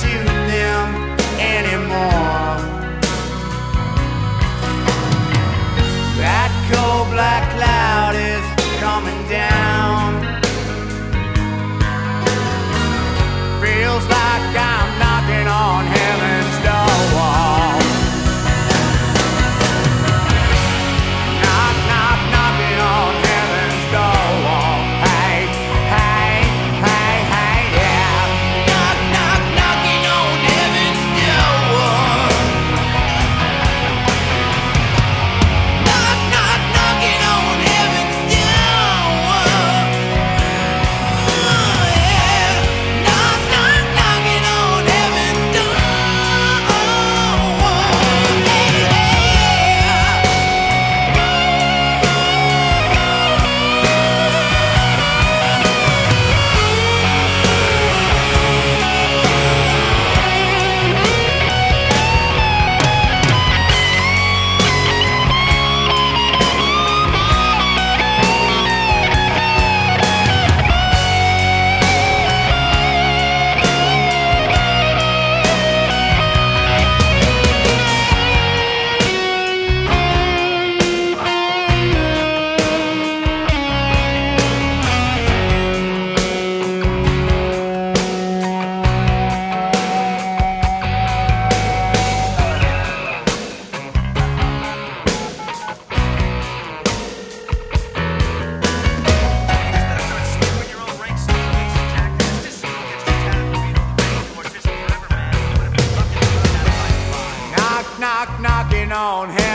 to them anymore. That cold black cloud is coming down. on hand.